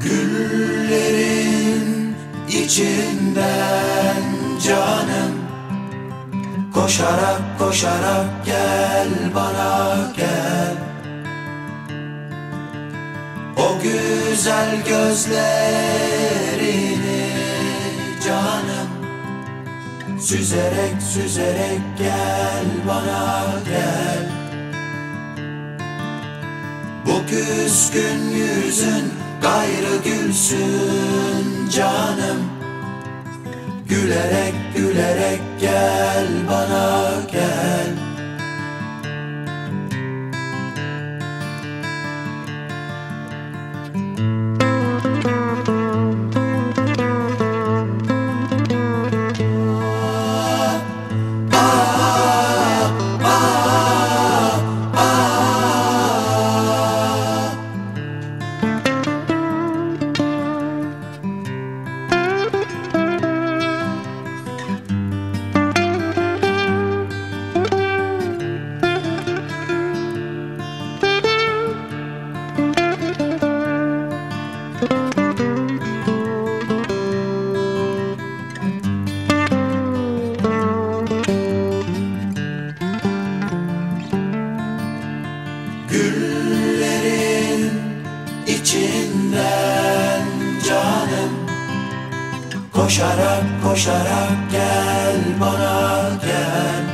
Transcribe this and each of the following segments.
Güllerin içinden canım. Koşarak koşarak gel bana gel. O güzel gözlerini canım. Süzerek süzerek gel bana gel. Bu küskün yüzün gayrı gülsün canım. Gülerek gülerek gel bana gel içinden canım. Koşarak koşarak gel bana gel.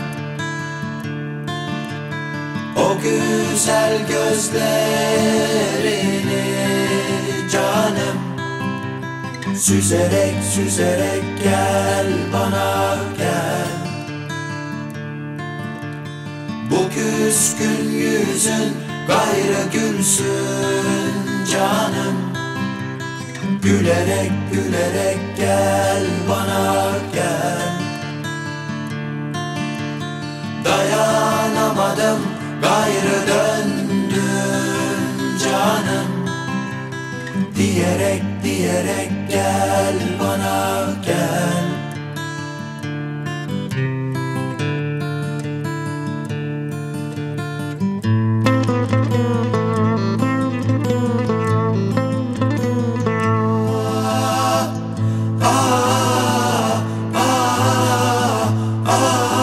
O güzel gözlerini canım. Süzerek süzerek gel bana gel. Bu küskün yüzün gayrı gülsün canım Gülerek gülerek gel bana gel. Dayanamadım gayrı döndüm canım. Diyerek diyerek gel bana gel Oh.